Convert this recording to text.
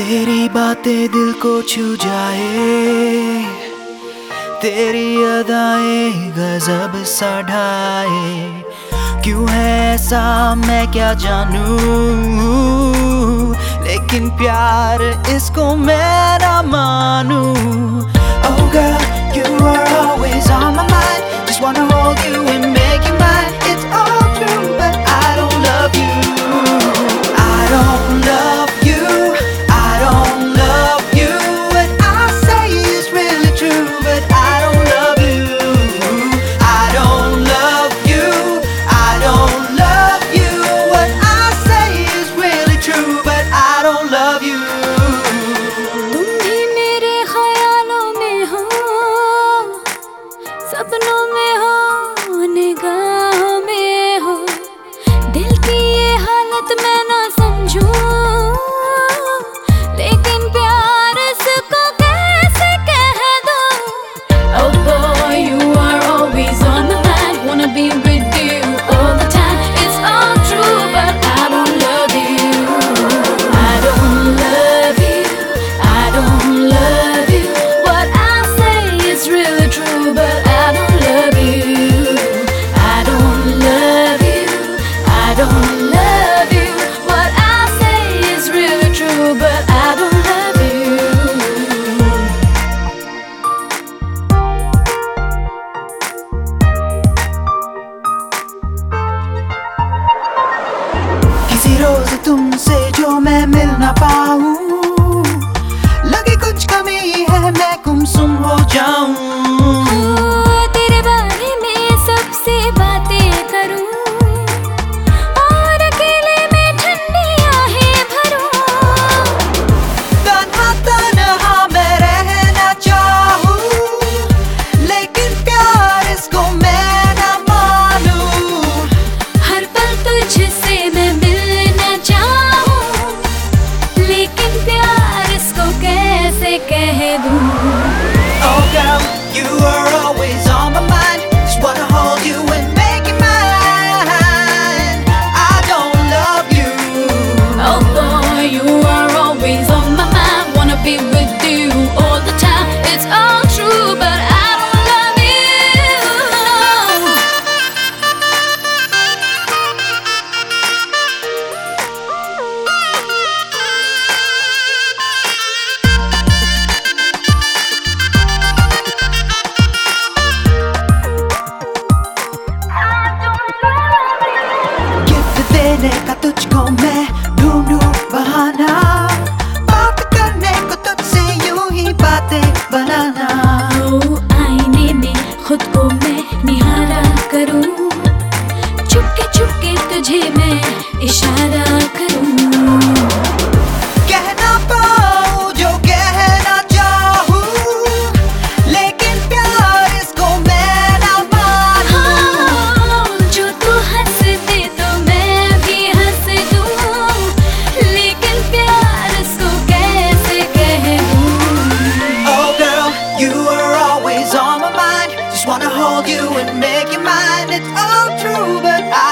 तेरी बातें दिल को छू जाए। तेरी अदाएँ गजब सा ढाए क्यों है ऐसा? मैं क्या जानू? लेकिन प्यार इसको मैं ना मानू। तुमसे जो मैं मिल ना पाऊँ। तुझे मैं इशारा करूं। कहना पाऊं जो कहना चाहूं लेकिन प्यार इसको मैं ना हाँ, जो तू हंस तो मैं भी हंस दूं लेकिन प्यार इसको कैसे कह? दूं Oh girl, you are always on my mind. Just wanna hold you and make you mine. It's all true but I